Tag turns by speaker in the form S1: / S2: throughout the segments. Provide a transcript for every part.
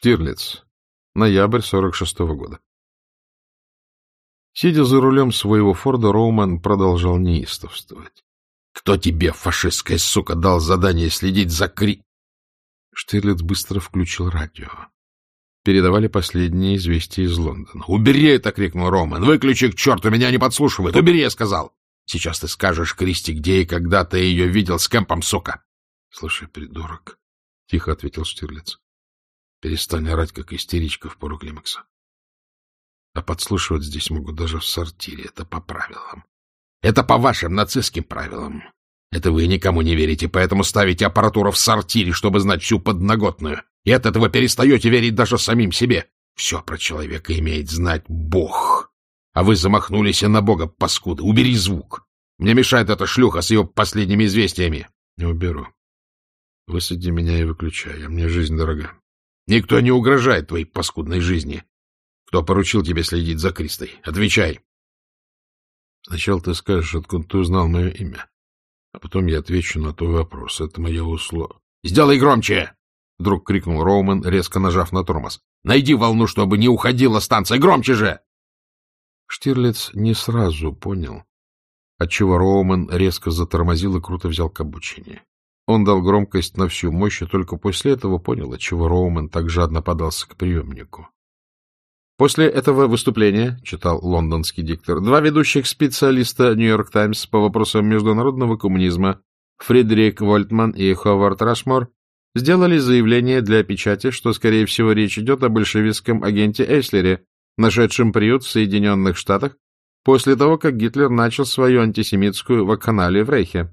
S1: Штирлиц. Ноябрь 46-го года. Сидя за рулем своего Форда, Роуман продолжал неистовствовать. — Кто тебе, фашистская сука, дал задание следить за Кри... Штирлиц быстро включил радио. Передавали последние известия из Лондона. — Убери это! — крикнул Роман. — Выключи к черту, меня не подслушивают! Убери, я сказал! Сейчас ты скажешь Кристи, где и когда ты ее видел с Кэмпом, сука! — Слушай, придурок, — тихо ответил Штирлиц. Перестань орать, как истеричка в пору климакса. А подслушивать здесь могут даже в сортире. Это по правилам. Это по вашим нацистским правилам. Это вы никому не верите, поэтому ставите аппаратуру в сортире, чтобы знать всю подноготную. И от этого перестаете верить даже самим себе. Все про человека имеет знать Бог. А вы замахнулись и на Бога, паскуда. Убери звук. Мне мешает эта шлюха с ее последними известиями. Не уберу. Высади меня и выключай, а мне жизнь дорога. Никто не угрожает твоей паскудной жизни. Кто поручил тебе следить за Кристой? Отвечай. Сначала ты скажешь, откуда ты узнал мое имя. А потом я отвечу на твой вопрос. Это мое условие. — Сделай громче! — вдруг крикнул Роуман, резко нажав на тормоз. — Найди волну, чтобы не уходила станция. Громче же! Штирлиц не сразу понял, отчего Роуман резко затормозил и круто взял к обучению. Он дал громкость на всю мощь и только после этого понял, отчего Роуман так жадно подался к приемнику. После этого выступления, читал лондонский диктор, два ведущих специалиста «Нью-Йорк Таймс» по вопросам международного коммунизма Фредерик Вольтман и Ховард Рашмор сделали заявление для печати, что, скорее всего, речь идет о большевистском агенте Эйслере, нашедшем приют в Соединенных Штатах после того, как Гитлер начал свою антисемитскую вакханалию в Рейхе.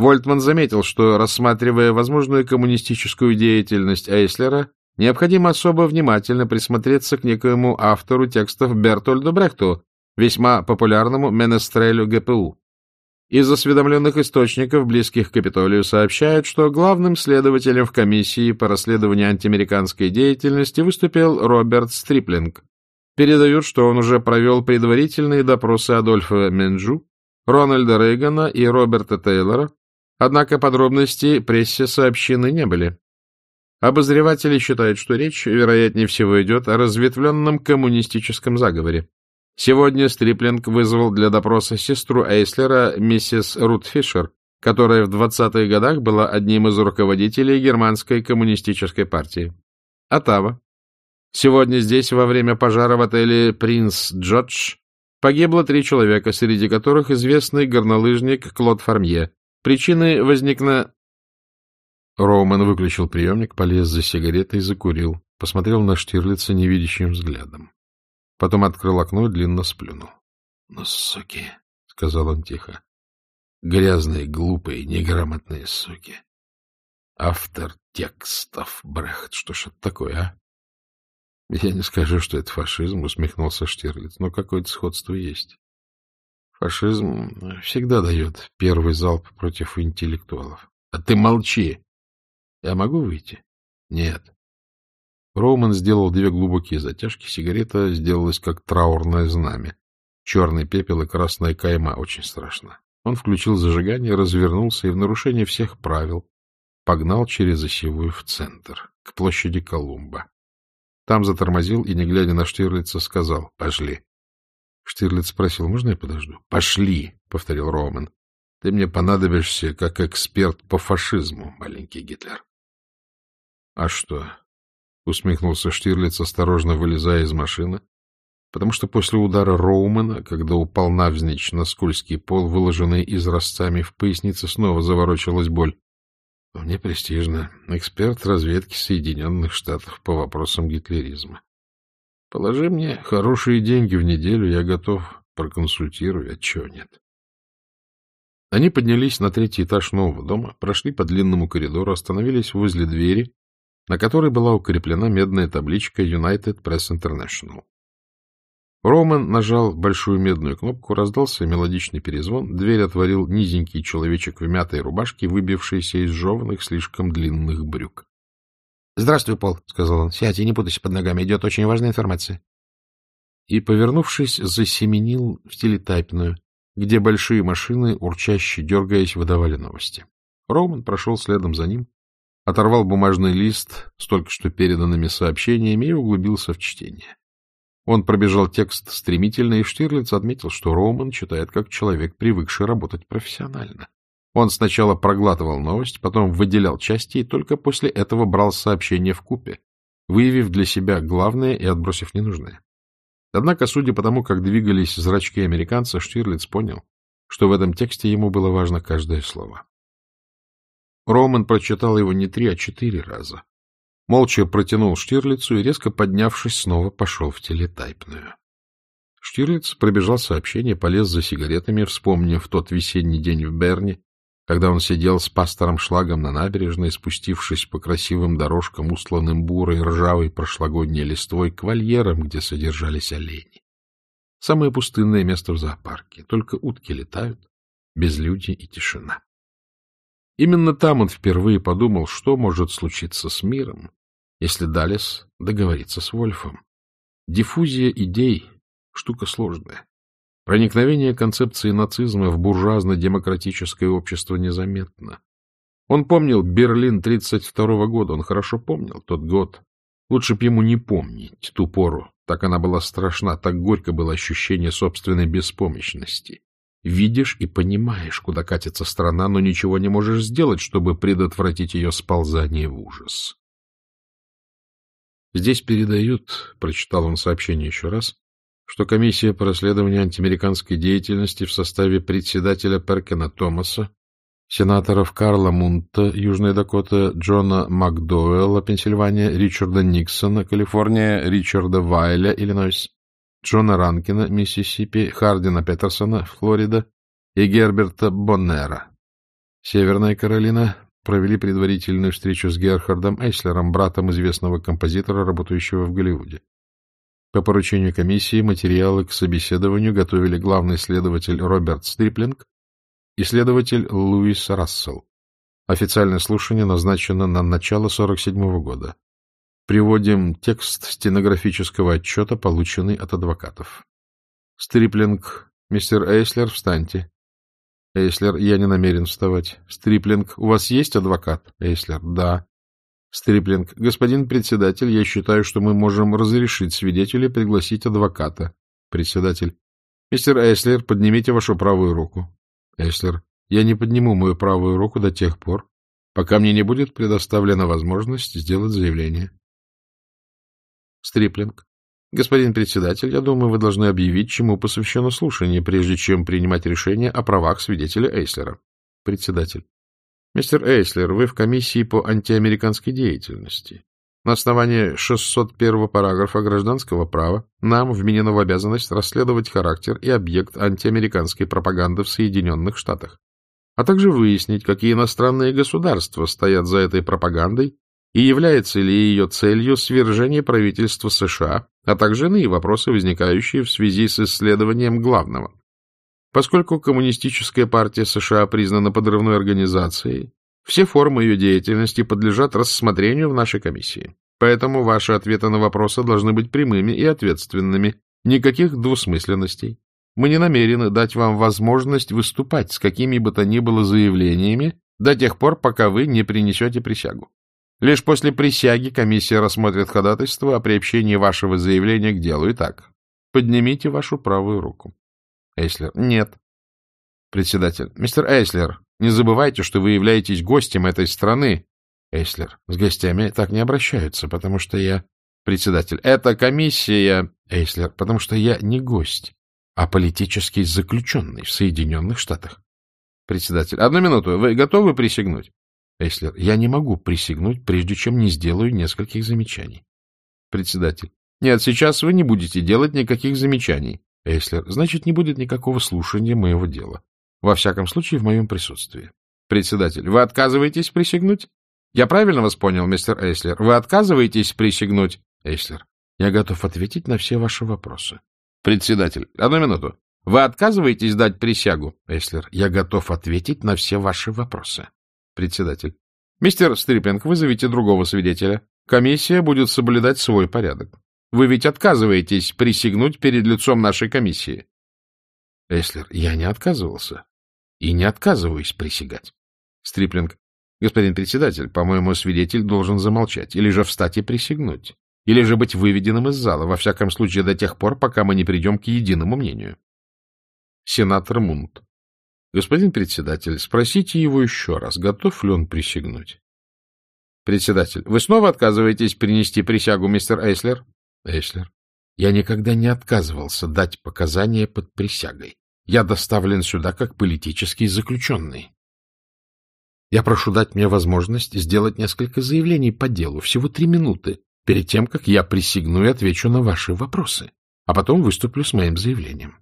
S1: Вольтман заметил, что, рассматривая возможную коммунистическую деятельность Эйслера, необходимо особо внимательно присмотреться к некоему автору текстов Бертольду Брехту, весьма популярному менестрелю ГПУ. Из осведомленных источников, близких к Капитолию, сообщают, что главным следователем в комиссии по расследованию антиамериканской деятельности выступил Роберт Стриплинг. Передают, что он уже провел предварительные допросы Адольфа Менджу, Рональда Рейгана и Роберта Тейлора, Однако подробности прессе сообщены не были. Обозреватели считают, что речь, вероятнее всего, идет о разветвленном коммунистическом заговоре. Сегодня Стриплинг вызвал для допроса сестру Эйслера, миссис Рут Фишер, которая в 20-х годах была одним из руководителей германской коммунистической партии. Атава. Сегодня здесь во время пожара в отеле «Принц Джордж» погибло три человека, среди которых известный горнолыжник Клод Фармье, Причины возникна... Роуман выключил приемник, полез за сигаретой и закурил. Посмотрел на Штирлица невидящим взглядом. Потом открыл окно и длинно сплюнул. — Ну, суки, — сказал он тихо. — Грязные, глупые, неграмотные суки. Автор текстов Брехт. Что ж это такое, а? — Я не скажу, что это фашизм, — усмехнулся Штирлиц, — но какое-то сходство есть. Фашизм всегда дает первый залп против интеллектуалов. — А ты молчи! — Я могу выйти? — Нет. Роуман сделал две глубокие затяжки, сигарета сделалась как траурное знамя. Черный пепел и красная кайма очень страшно. Он включил зажигание, развернулся и в нарушение всех правил погнал через осевую в центр, к площади Колумба. Там затормозил и, не глядя на Штирлица, сказал «Пошли». Штирлиц спросил, можно я подожду? — Пошли, — повторил Роман. — Ты мне понадобишься как эксперт по фашизму, маленький Гитлер. — А что? — усмехнулся Штирлиц, осторожно вылезая из машины, потому что после удара Роумана, когда упал навзничь на скользкий пол, выложенный изразцами в пояснице, снова заворочилась боль. — Мне престижно. Эксперт разведки Соединенных Штатов по вопросам гитлеризма. Положи мне хорошие деньги в неделю, я готов проконсультировать, отчего нет. Они поднялись на третий этаж нового дома, прошли по длинному коридору, остановились возле двери, на которой была укреплена медная табличка United Press International. Роман нажал большую медную кнопку, раздался мелодичный перезвон, дверь отворил низенький человечек в мятой рубашке, выбившийся из жеванных слишком длинных брюк. — Здравствуй, Пол, — сказал он. — Сядь и не путайся под ногами, идет очень важная информация. И, повернувшись, засеменил в телетайпную, где большие машины, урчаще дергаясь, выдавали новости. Роман прошел следом за ним, оторвал бумажный лист с только что переданными сообщениями и углубился в чтение. Он пробежал текст стремительно, и Штирлиц отметил, что Роуман читает как человек, привыкший работать профессионально. Он сначала проглатывал новость, потом выделял части и только после этого брал сообщение в купе, выявив для себя главное и отбросив ненужное. Однако, судя по тому, как двигались зрачки американца, Штирлиц понял, что в этом тексте ему было важно каждое слово. Роман прочитал его не три, а четыре раза. Молча протянул Штирлицу и, резко поднявшись, снова пошел в телетайпную. Штирлиц пробежал сообщение, полез за сигаретами, вспомнив тот весенний день в Берне, когда он сидел с пастором Шлагом на набережной, спустившись по красивым дорожкам, устланным бурой, ржавой прошлогодней листвой, к вольерам, где содержались олени. Самое пустынное место в зоопарке. Только утки летают, безлюдье и тишина. Именно там он впервые подумал, что может случиться с миром, если Далес договорится с Вольфом. Диффузия идей — штука сложная. Проникновение концепции нацизма в буржуазно-демократическое общество незаметно. Он помнил Берлин 32 года, он хорошо помнил тот год. Лучше б ему не помнить ту пору, так она была страшна, так горько было ощущение собственной беспомощности. Видишь и понимаешь, куда катится страна, но ничего не можешь сделать, чтобы предотвратить ее сползание в ужас. Здесь передают, прочитал он сообщение еще раз, что комиссия по расследованию антиамериканской деятельности в составе председателя Перкена Томаса, сенаторов Карла Мунта, Южная Дакота, Джона Макдоуэлла, Пенсильвания, Ричарда Никсона, Калифорния, Ричарда Вайля, Иллинойс, Джона Ранкина, Миссисипи, Хардина Петерсона, Флорида и Герберта Боннера. Северная Каролина провели предварительную встречу с Герхардом Эйслером, братом известного композитора, работающего в Голливуде. По поручению комиссии материалы к собеседованию готовили главный следователь Роберт Стриплинг и следователь Луис Рассел. Официальное слушание назначено на начало 47 -го года. Приводим текст стенографического отчета, полученный от адвокатов. Стриплинг. Мистер Эйслер, встаньте. Эйслер, я не намерен вставать. Стриплинг. У вас есть адвокат? Эйслер. Да. Стриплинг. Господин председатель, я считаю, что мы можем разрешить свидетелю пригласить адвоката. Председатель. Мистер Эйслер, поднимите вашу правую руку. Эйслер. Я не подниму мою правую руку до тех пор, пока мне не будет предоставлена возможность сделать заявление. Стриплинг. Господин председатель, я думаю, вы должны объявить, чему посвящено слушание, прежде чем принимать решение о правах свидетеля Эйслера. Председатель. Мистер Эйслер, вы в комиссии по антиамериканской деятельности. На основании 601 параграфа гражданского права нам вменено в обязанность расследовать характер и объект антиамериканской пропаганды в Соединенных Штатах, а также выяснить, какие иностранные государства стоят за этой пропагандой и является ли ее целью свержение правительства США, а также иные вопросы, возникающие в связи с исследованием главного. Поскольку Коммунистическая партия США признана подрывной организацией, все формы ее деятельности подлежат рассмотрению в нашей комиссии. Поэтому ваши ответы на вопросы должны быть прямыми и ответственными, никаких двусмысленностей. Мы не намерены дать вам возможность выступать с какими бы то ни было заявлениями до тех пор, пока вы не принесете присягу. Лишь после присяги комиссия рассмотрит ходатайство о приобщении вашего заявления к делу. Итак, поднимите вашу правую руку. Эйслер. Нет. Председатель. Мистер Эйслер, не забывайте, что вы являетесь гостем этой страны. Эйслер. С гостями так не обращаются, потому что я... Председатель. Это комиссия... Эйслер. Потому что я не гость, а политический заключенный в Соединенных Штатах. Председатель. Одну минуту. Вы готовы присягнуть? Эслер, я не могу присягнуть, прежде чем не сделаю нескольких замечаний. Председатель. Нет, сейчас вы не будете делать никаких замечаний. Эслер. Значит, не будет никакого слушания моего дела. Во всяком случае, в моем присутствии. Председатель. Вы отказываетесь присягнуть? Я правильно вас понял, мистер Эйслер? Вы отказываетесь присягнуть? Эйслер. Я готов ответить на все ваши вопросы. Председатель. Одну минуту. Вы отказываетесь дать присягу? Эйслер. Я готов ответить на все ваши вопросы. Председатель. Мистер Стриплинг, вызовите другого свидетеля. Комиссия будет соблюдать свой порядок. Вы ведь отказываетесь присягнуть перед лицом нашей комиссии. Эслер, я не отказывался. И не отказываюсь присягать. Стриплинг. Господин председатель, по-моему, свидетель должен замолчать, или же встать и присягнуть, или же быть выведенным из зала, во всяком случае до тех пор, пока мы не придем к единому мнению. Сенатор Мунт. Господин председатель, спросите его еще раз, готов ли он присягнуть. Председатель. Вы снова отказываетесь принести присягу, мистер Эйслер? Эйслер. Я никогда не отказывался дать показания под присягой. Я доставлен сюда как политический заключенный. Я прошу дать мне возможность сделать несколько заявлений по делу, всего три минуты, перед тем, как я присягну и отвечу на ваши вопросы, а потом выступлю с моим заявлением.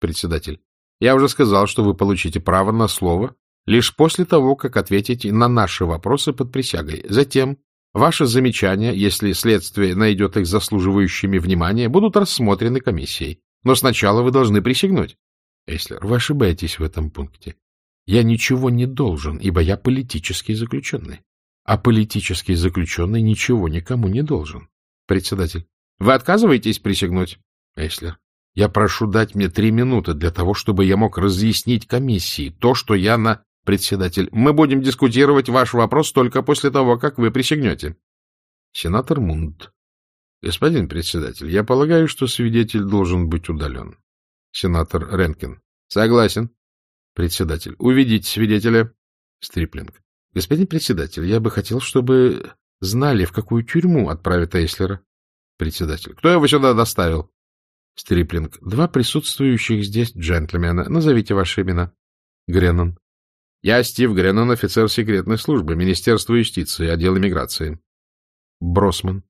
S1: Председатель. Я уже сказал, что вы получите право на слово лишь после того, как ответите на наши вопросы под присягой. Затем ваши замечания, если следствие найдет их заслуживающими внимания, будут рассмотрены комиссией. Но сначала вы должны присягнуть. Эйслер, вы ошибаетесь в этом пункте. Я ничего не должен, ибо я политический заключенный. А политический заключенный ничего никому не должен. Председатель. Вы отказываетесь присягнуть? Эйслер. Я прошу дать мне три минуты для того, чтобы я мог разъяснить комиссии то, что я на... Председатель. Мы будем дискутировать ваш вопрос только после того, как вы присягнете. Сенатор Мунд. Господин председатель, я полагаю, что свидетель должен быть удален. Сенатор Ренкин. Согласен. Председатель. Увидите свидетеля. Стриплинг. Господин председатель, я бы хотел, чтобы знали, в какую тюрьму отправят Эйслера. Председатель. Кто его сюда доставил? Стриплинг. Два присутствующих здесь джентльмена. Назовите ваши имена. Греннон. Я Стив Греннон, офицер секретной службы, Министерства юстиции, отдел иммиграции. Бросман.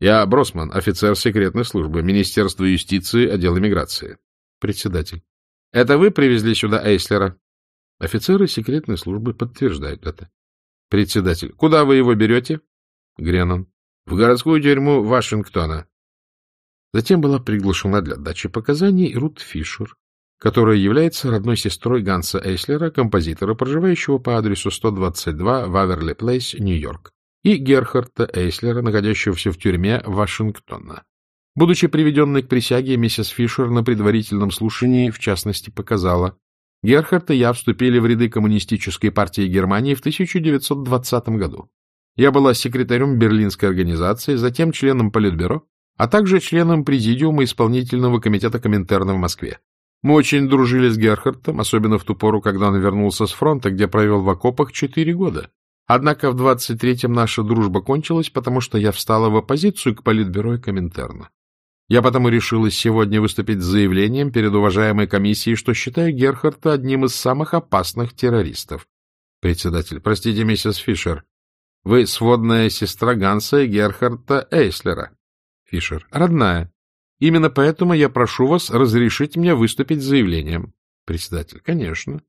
S1: Я Бросман, офицер секретной службы, Министерства юстиции, отдел иммиграции. Председатель. Это вы привезли сюда Эйслера? Офицеры секретной службы подтверждают это. Председатель. Куда вы его берете? Греннон. В городскую тюрьму Вашингтона. Затем была приглашена для дачи показаний Рут Фишер, которая является родной сестрой Ганса Эйслера, композитора, проживающего по адресу 122 Ваверли Плейс, Нью-Йорк, и Герхарда Эйслера, находящегося в тюрьме Вашингтона. Будучи приведенной к присяге, миссис Фишер на предварительном слушании, в частности, показала, Герхард и я вступили в ряды коммунистической партии Германии в 1920 году. Я была секретарем Берлинской организации, затем членом Политбюро, а также членом Президиума исполнительного комитета Коминтерна в Москве. Мы очень дружили с Герхардом, особенно в ту пору, когда он вернулся с фронта, где провел в окопах четыре года. Однако в 23-м наша дружба кончилась, потому что я встала в оппозицию к Политбюро и Коминтерна. Я потому решилась сегодня выступить с заявлением перед уважаемой комиссией, что считаю Герхарда одним из самых опасных террористов. Председатель, простите, миссис Фишер, вы сводная сестра Ганса и Герхарда Эйслера. Фишер, родная. Именно поэтому я прошу вас разрешить мне выступить с заявлением. Председатель, конечно.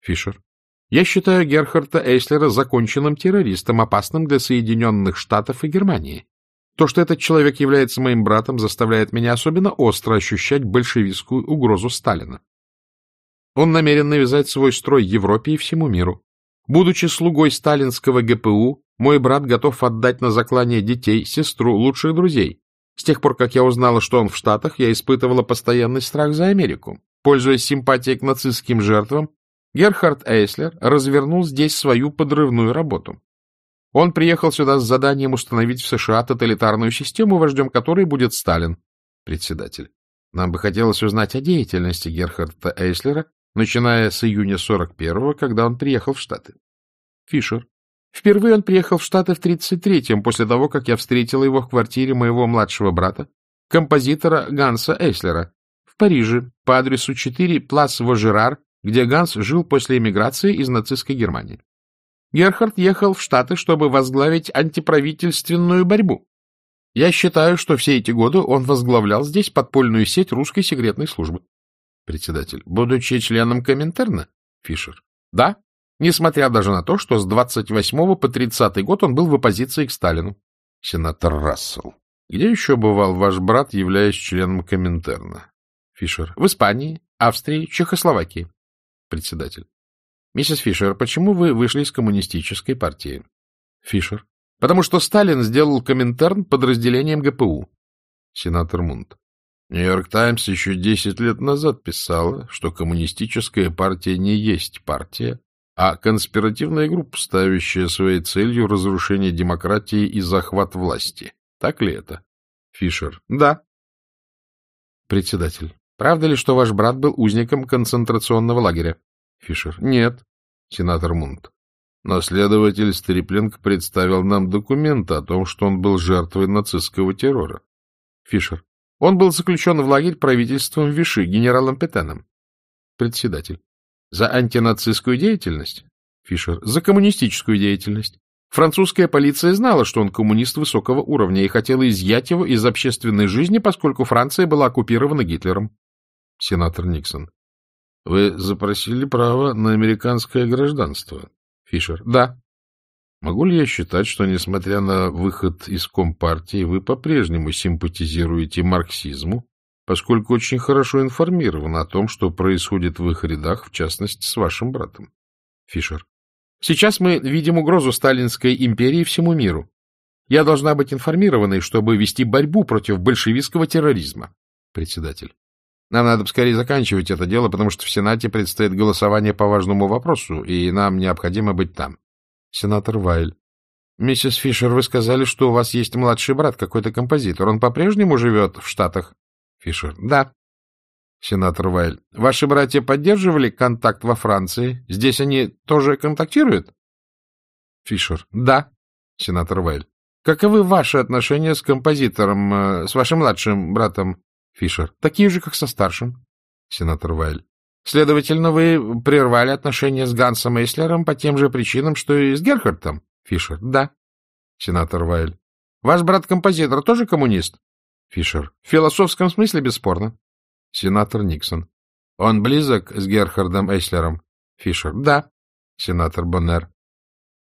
S1: Фишер, я считаю Герхарда Эйслера законченным террористом, опасным для Соединенных Штатов и Германии. То, что этот человек является моим братом, заставляет меня особенно остро ощущать большевистскую угрозу Сталина. Он намерен навязать свой строй Европе и всему миру. Будучи слугой сталинского ГПУ, мой брат готов отдать на заклание детей, сестру, лучших друзей. С тех пор, как я узнала, что он в Штатах, я испытывала постоянный страх за Америку. Пользуясь симпатией к нацистским жертвам, Герхард Эйслер развернул здесь свою подрывную работу. Он приехал сюда с заданием установить в США тоталитарную систему, вождем которой будет Сталин. Председатель. Нам бы хотелось узнать о деятельности Герхарда Эйслера, начиная с июня 41-го, когда он приехал в Штаты. Фишер. Впервые он приехал в Штаты в 33-м, после того, как я встретила его в квартире моего младшего брата, композитора Ганса Эйслера, в Париже, по адресу 4 Плас Вожерар, где Ганс жил после эмиграции из нацистской Германии. Герхард ехал в Штаты, чтобы возглавить антиправительственную борьбу. Я считаю, что все эти годы он возглавлял здесь подпольную сеть русской секретной службы. Председатель. Будучи членом Коминтерна? Фишер. Да, несмотря даже на то, что с 28 по 30 год он был в оппозиции к Сталину. Сенатор Рассел. Где еще бывал ваш брат, являясь членом Коминтерна? Фишер. В Испании, Австрии, Чехословакии. Председатель. Миссис Фишер, почему вы вышли из коммунистической партии? Фишер. Потому что Сталин сделал Коминтерн подразделением ГПУ. Сенатор Мунт. Нью-Йорк Таймс еще десять лет назад писала, что коммунистическая партия не есть партия, а конспиративная группа, ставящая своей целью разрушение демократии и захват власти. Так ли это? Фишер. Да. Председатель. Правда ли, что ваш брат был узником концентрационного лагеря? Фишер. Нет. Сенатор Мунт. Но следователь Стрипленг представил нам документы о том, что он был жертвой нацистского террора. Фишер. Он был заключен в лагерь правительством Виши генералом Петеном. Председатель. За антинацистскую деятельность? Фишер. За коммунистическую деятельность. Французская полиция знала, что он коммунист высокого уровня и хотела изъять его из общественной жизни, поскольку Франция была оккупирована Гитлером. Сенатор Никсон. Вы запросили право на американское гражданство? Фишер. Да. Могу ли я считать, что, несмотря на выход из Компартии, вы по-прежнему симпатизируете марксизму, поскольку очень хорошо информированы о том, что происходит в их рядах, в частности, с вашим братом? Фишер. Сейчас мы видим угрозу сталинской империи всему миру. Я должна быть информированной, чтобы вести борьбу против большевистского терроризма. Председатель. Нам надо скорее заканчивать это дело, потому что в Сенате предстоит голосование по важному вопросу, и нам необходимо быть там. Сенатор Вайль. Миссис Фишер, вы сказали, что у вас есть младший брат, какой-то композитор. Он по-прежнему живет в Штатах? Фишер. Да. Сенатор Вайль. Ваши братья поддерживали контакт во Франции? Здесь они тоже контактируют? Фишер. Да. Сенатор Вайль. Каковы ваши отношения с композитором, э, с вашим младшим братом? Фишер. Такие же, как со старшим. Сенатор Вайль. Следовательно, вы прервали отношения с Гансом Эйслером по тем же причинам, что и с Герхардтом? Фишер. Да. Сенатор Вайль. Ваш брат-композитор тоже коммунист? Фишер. В философском смысле бесспорно. Сенатор Никсон. Он близок с Герхардом Эйслером? Фишер. Да. Сенатор Боннер.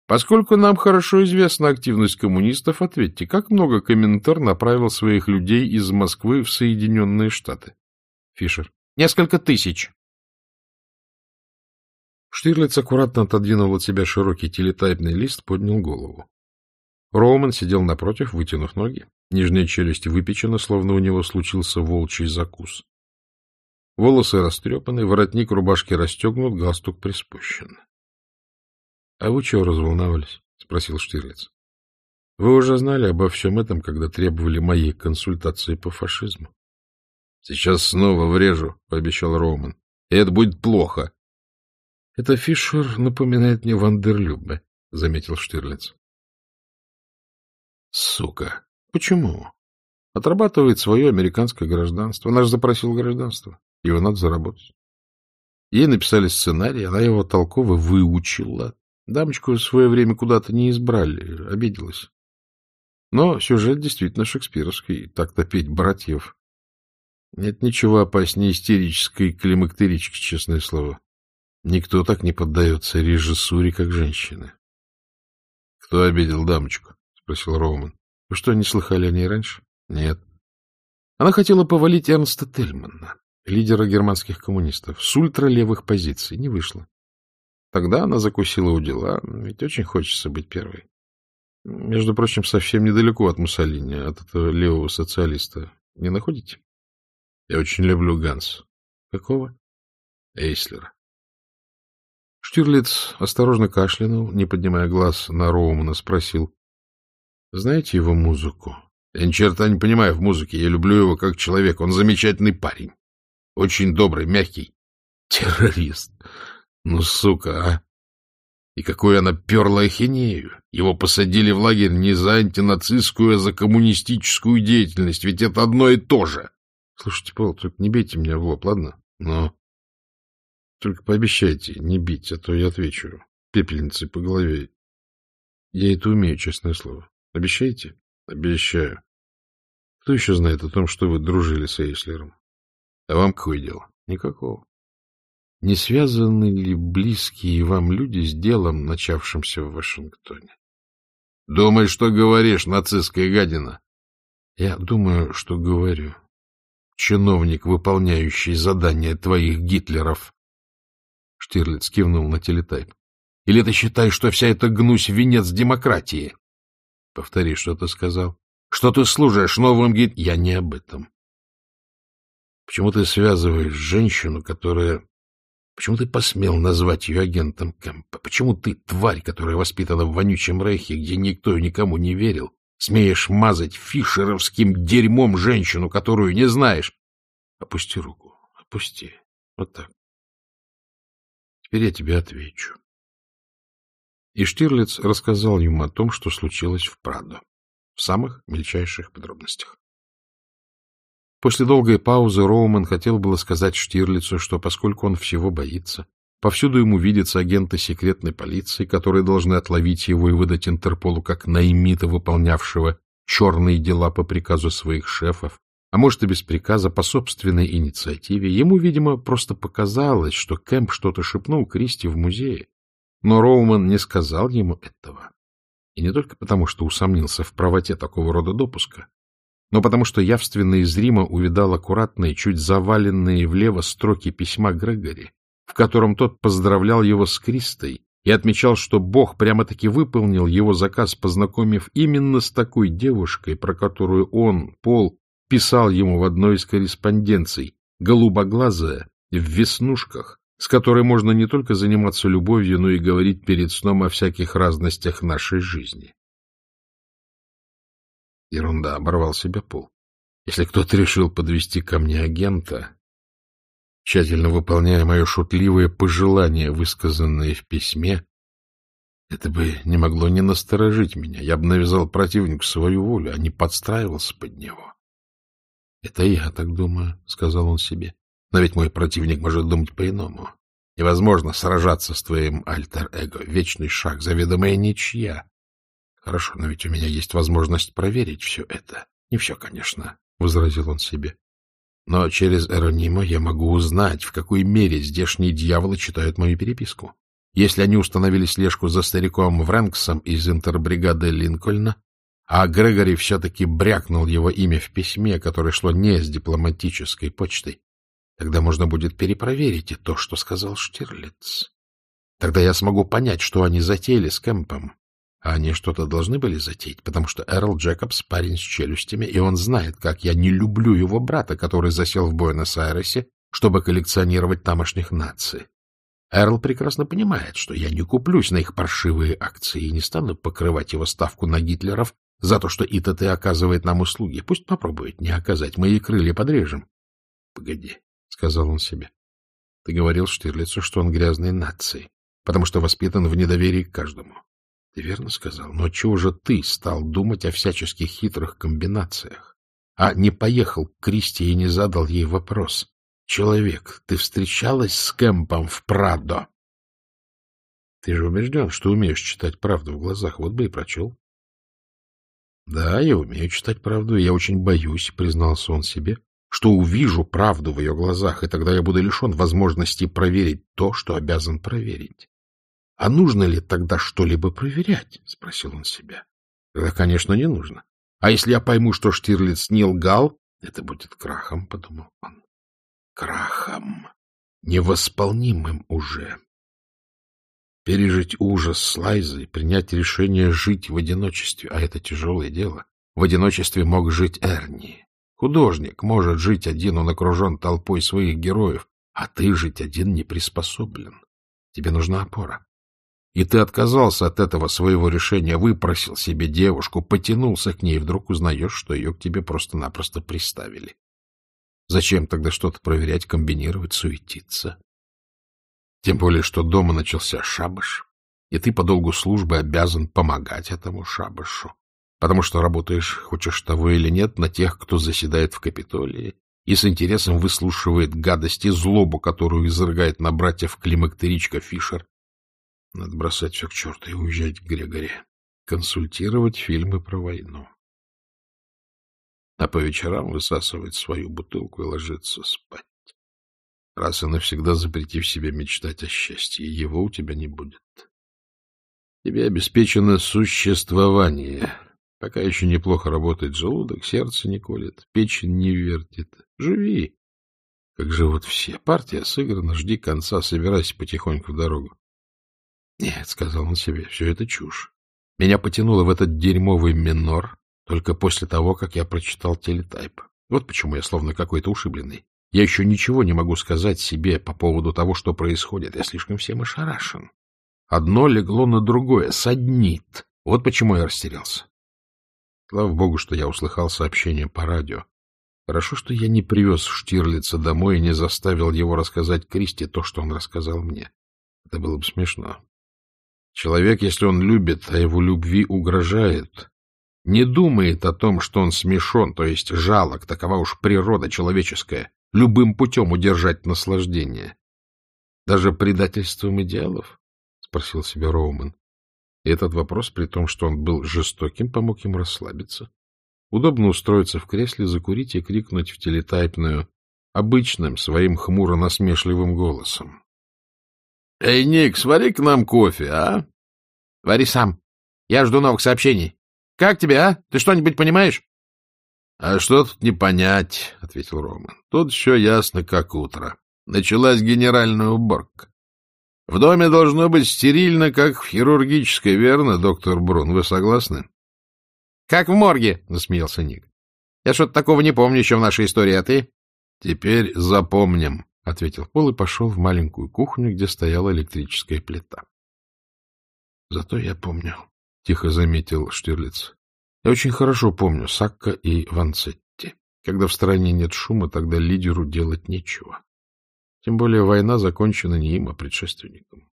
S1: Поскольку нам хорошо известна активность коммунистов, ответьте, как много комментар направил своих людей из Москвы в Соединенные Штаты? Фишер. Несколько тысяч. Штирлиц аккуратно отодвинул от себя широкий телетайпный лист, поднял голову. Роуман сидел напротив, вытянув ноги. Нижняя челюсть выпечена, словно у него случился волчий закус. Волосы растрепаны, воротник рубашки расстегнут, галстук приспущен. — А вы чего разволновались? — спросил Штирлиц. — Вы уже знали обо всем этом, когда требовали моей консультации по фашизму. — Сейчас снова врежу, — пообещал Роуман. — И это будет плохо. — Это Фишер напоминает мне Вандерлюбе, — заметил Штирлиц. — Сука! Почему? Отрабатывает свое американское гражданство. Она же запросил гражданство. Его надо заработать. Ей написали сценарий, она его толково выучила. Дамочку в свое время куда-то не избрали, обиделась. Но сюжет действительно шекспировский. Так топить братьев. Нет ничего опаснее истерической климактерички, честное слово. Никто так не поддается режиссуре, как женщины. — Кто обидел дамочку? — спросил Роуман. — Вы что, не слыхали о ней раньше? — Нет. Она хотела повалить Эрнста Тельмана лидера германских коммунистов, с ультралевых позиций. Не вышло. Тогда она закусила у дела, ведь очень хочется быть первой. Между прочим, совсем недалеко от Муссолини, от этого левого социалиста. Не находите? Я очень люблю Ганс. Какого? Эйслера. Штирлиц осторожно кашлянул, не поднимая глаз на Роумана, спросил. — Знаете его музыку? — Я ни черта не понимаю в музыке. Я люблю его как человек. Он замечательный парень. Очень добрый, мягкий. Террорист. Ну, сука, а! И какую она перла ахинею. Его посадили в лагерь не за антинацистскую, а за коммунистическую деятельность. Ведь это одно и то же. Слушайте, Пол, только не бейте меня в лоб, ладно? Но... Только пообещайте не бить, а то я отвечу пепельницей по голове. Я это умею, честное слово. Обещаете? Обещаю. Кто еще знает о том, что вы дружили с Эйслером? А вам какое дело? Никакого. Не связаны ли близкие вам люди с делом, начавшимся в Вашингтоне? Думаешь, что говоришь, нацистская гадина? Я думаю, что говорю. Чиновник, выполняющий задания твоих Гитлеров. Штирлиц кивнул на телетайп. Или ты считаешь, что вся эта гнусь — венец демократии? Повтори, что ты сказал. Что ты служишь новым гид... Я не об этом. Почему ты связываешь женщину, которая Почему ты посмел назвать ее агентом Кэмпа? Почему ты, тварь, которая воспитана в вонючем рейхе, где никто и никому не верил, смеешь мазать фишеровским дерьмом женщину, которую не знаешь? Опусти руку, опусти. Вот так. Теперь я тебе отвечу. И Штирлиц рассказал ему о том, что случилось в Прадо, в самых мельчайших подробностях. После долгой паузы Роуман хотел было сказать Штирлицу, что поскольку он всего боится, повсюду ему видятся агенты секретной полиции, которые должны отловить его и выдать Интерполу как наймита, выполнявшего черные дела по приказу своих шефов, а может и без приказа, по собственной инициативе. Ему, видимо, просто показалось, что Кэмп что-то шепнул Кристи в музее. Но Роуман не сказал ему этого. И не только потому, что усомнился в правоте такого рода допуска, но потому что явственно и зримо увидал аккуратные, чуть заваленные влево строки письма Грегори, в котором тот поздравлял его с Кристой и отмечал, что Бог прямо-таки выполнил его заказ, познакомив именно с такой девушкой, про которую он, Пол, писал ему в одной из корреспонденций, голубоглазая, в веснушках, с которой можно не только заниматься любовью, но и говорить перед сном о всяких разностях нашей жизни. Ерунда, оборвал себя пол. Если кто-то решил подвести ко мне агента, тщательно выполняя мое шутливое пожелание, высказанное в письме, это бы не могло не насторожить меня. Я бы навязал противнику свою волю, а не подстраивался под него. — Это я так думаю, — сказал он себе. — Но ведь мой противник может думать по-иному. Невозможно сражаться с твоим альтер-эго. Вечный шаг, заведомая ничья. Хорошо, но ведь у меня есть возможность проверить все это. Не все, конечно, — возразил он себе. Но через Эронима я могу узнать, в какой мере здешние дьяволы читают мою переписку. Если они установили слежку за стариком Врэнксом из интербригады Линкольна, а Грегори все-таки брякнул его имя в письме, которое шло не с дипломатической почтой, тогда можно будет перепроверить и то, что сказал Штирлиц. Тогда я смогу понять, что они затеяли с Кэмпом, а они что-то должны были затеять, потому что Эрл Джекобс парень с челюстями, и он знает, как я не люблю его брата, который засел в Буэнос-Айресе, чтобы коллекционировать тамошних наций. Эрл прекрасно понимает, что я не куплюсь на их паршивые акции и не стану покрывать его ставку на Гитлеров за то, что ИТТ оказывает нам услуги. Пусть попробует не оказать, мои крылья подрежем. — Погоди, — сказал он себе. — Ты говорил Штирлицу, что он грязный нации, потому что воспитан в недоверии к каждому. Ты верно сказал. Но чего же ты стал думать о всяческих хитрых комбинациях, а не поехал к Кристи и не задал ей вопрос? Человек, ты встречалась с Кэмпом в Прадо? Ты же убежден, что умеешь читать правду в глазах. Вот бы и прочел. Да, я умею читать правду, и я очень боюсь, признался он себе, что увижу правду в ее глазах, и тогда я буду лишен возможности проверить то, что обязан проверить. — А нужно ли тогда что-либо проверять? — спросил он себя. — Да, конечно, не нужно. А если я пойму, что Штирлиц не лгал, это будет крахом, — подумал он. Крахом. Невосполнимым уже. Пережить ужас с Лайзой, принять решение жить в одиночестве, а это тяжелое дело. В одиночестве мог жить Эрни. Художник может жить один, он окружен толпой своих героев, а ты жить один не приспособлен. Тебе нужна опора. И ты отказался от этого своего решения, выпросил себе девушку, потянулся к ней, и вдруг узнаешь, что ее к тебе просто-напросто приставили. Зачем тогда что-то проверять, комбинировать, суетиться? Тем более, что дома начался шабаш, и ты по долгу службы обязан помогать этому шабашу, потому что работаешь, хочешь того или нет, на тех, кто заседает в Капитолии, и с интересом выслушивает гадости, злобу, которую изрыгает на братьев климактеричка Фишер, надо бросать все к черту и уезжать к Грегори. Консультировать фильмы про войну. А по вечерам высасывать свою бутылку и ложиться спать. Раз и навсегда запретив себе мечтать о счастье, его у тебя не будет. Тебе обеспечено существование. Пока еще неплохо работает желудок, сердце не колет, печень не вертит. Живи, как живут все. Партия сыграна, жди конца, собирайся потихоньку в дорогу. Нет, — сказал он себе, — все это чушь. Меня потянуло в этот дерьмовый минор только после того, как я прочитал телетайп. Вот почему я словно какой-то ушибленный. Я еще ничего не могу сказать себе по поводу того, что происходит. Я слишком всем ошарашен. Одно легло на другое, саднит. Вот почему я растерялся. Слава богу, что я услыхал сообщение по радио. Хорошо, что я не привез Штирлица домой и не заставил его рассказать Кристи то, что он рассказал мне. Это было бы смешно. Человек, если он любит, а его любви угрожает, не думает о том, что он смешон, то есть жалок, такова уж природа человеческая, любым путем удержать наслаждение. Даже предательством идеалов? — спросил себя Роуман. Этот вопрос, при том, что он был жестоким, помог ему расслабиться. Удобно устроиться в кресле, закурить и крикнуть в телетайпную обычным, своим хмуро-насмешливым голосом. — Эй, Ник, свари к нам кофе, а? — Вари сам. Я жду новых сообщений. — Как тебе, а? Ты что-нибудь понимаешь? — А что тут не понять, — ответил Роман. — Тут все ясно, как утро. Началась генеральная уборка. В доме должно быть стерильно, как в хирургической, верно, доктор Брун? Вы согласны? — Как в морге, — засмеялся Ник. — Я что-то такого не помню еще в нашей истории, а ты? — Теперь запомним, — ответил Пол и пошел в маленькую кухню, где стояла электрическая плита. — Зато я помню, — тихо заметил Штирлиц. — Я очень хорошо помню Сакка и Ванцетти. Когда в стране нет шума, тогда лидеру делать нечего. Тем более война закончена не им, а предшественником.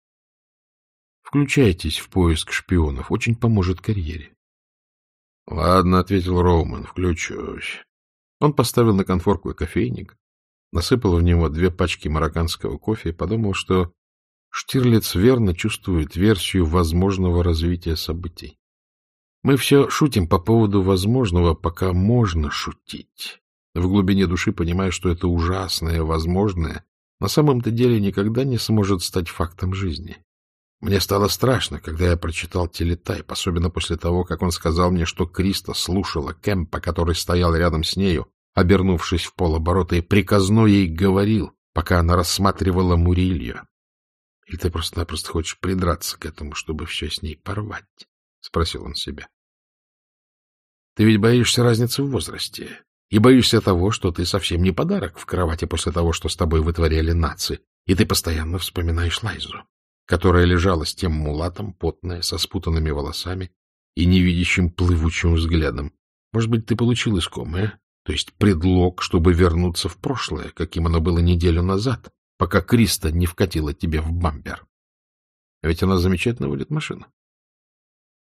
S1: Включайтесь в поиск шпионов, очень поможет карьере. — Ладно, — ответил Роуман, — включусь. Он поставил на конфорку кофейник, насыпал в него две пачки марокканского кофе и подумал, что Штирлиц верно чувствует версию возможного развития событий. Мы все шутим по поводу возможного, пока можно шутить. В глубине души понимая, что это ужасное возможное на самом-то деле никогда не сможет стать фактом жизни. Мне стало страшно, когда я прочитал телетайп, особенно после того, как он сказал мне, что Криста слушала Кэмпа, который стоял рядом с нею, обернувшись в полоборота, и приказно ей говорил, пока она рассматривала Мурилью. — Или ты просто-напросто хочешь придраться к этому, чтобы все с ней порвать? — спросил он себя. — Ты ведь боишься разницы в возрасте и боишься того, что ты совсем не подарок в кровати после того, что с тобой вытворяли нации, и ты постоянно вспоминаешь Лайзу, которая лежала с тем мулатом, потная, со спутанными волосами и невидящим плывучим взглядом. Может быть, ты получил искомое, то есть предлог, чтобы вернуться в прошлое, каким оно было неделю назад, пока Криста не вкатила тебе в бампер. Ведь она замечательно водит машину.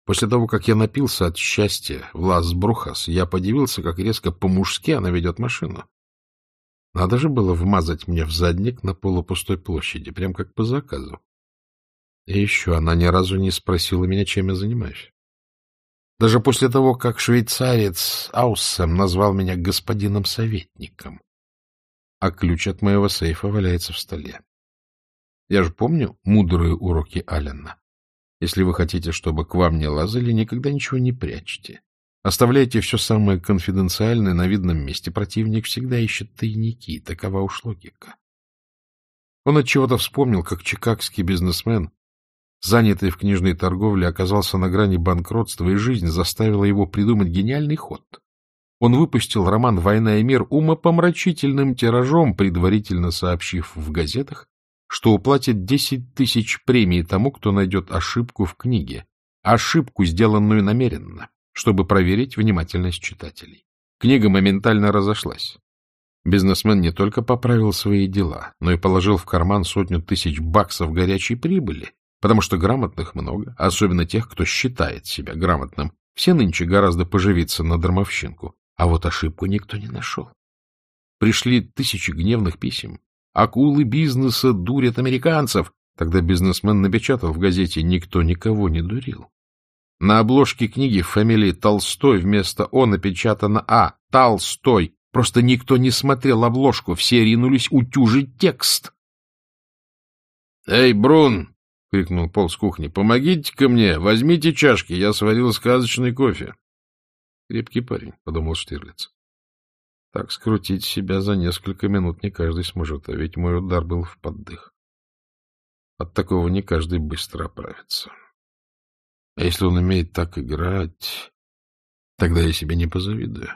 S1: После того, как я напился от счастья в Лас-Брухас, я подивился, как резко по-мужски она ведет машину. Надо же было вмазать мне в задник на полупустой площади, прям как по заказу. И еще она ни разу не спросила меня, чем я занимаюсь. Даже после того, как швейцарец Ауссем назвал меня господином советником, а ключ от моего сейфа валяется в столе. Я же помню мудрые уроки Аллена. Если вы хотите, чтобы к вам не лазали, никогда ничего не прячьте. Оставляйте все самое конфиденциальное на видном месте. Противник всегда ищет тайники. Такова уж логика. Он от чего то вспомнил, как чикагский бизнесмен, занятый в книжной торговле, оказался на грани банкротства, и жизнь заставила его придумать гениальный ход. Он выпустил роман «Война и мир» умопомрачительным тиражом, предварительно сообщив в газетах, что уплатит 10 тысяч премий тому, кто найдет ошибку в книге, ошибку, сделанную намеренно, чтобы проверить внимательность читателей. Книга моментально разошлась. Бизнесмен не только поправил свои дела, но и положил в карман сотню тысяч баксов горячей прибыли, потому что грамотных много, особенно тех, кто считает себя грамотным. Все нынче гораздо поживиться на дармовщинку, а вот ошибку никто не нашел. Пришли тысячи гневных писем, Акулы бизнеса дурят американцев. Тогда бизнесмен напечатал в газете «Никто никого не дурил». На обложке книги в фамилии Толстой вместо «О» напечатано «А». Толстой. Просто никто не смотрел обложку, все ринулись утюжить текст. — Эй, Брун! — крикнул Пол с кухни. — Помогите-ка мне, возьмите чашки, я сварил сказочный кофе. — Крепкий парень, — подумал Штирлиц. Так скрутить себя за несколько минут не каждый сможет, а ведь мой удар был в поддых. От такого не каждый быстро оправится. А если он умеет так играть, тогда я себе не позавидую.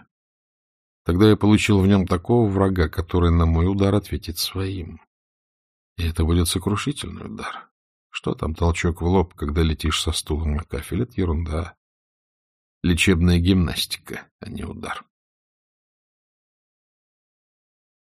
S1: Тогда я получил в нем такого врага, который на мой удар ответит своим. И это будет сокрушительный удар. Что там толчок в лоб, когда летишь со стулом на кафель? Это ерунда. Лечебная гимнастика, а не удар.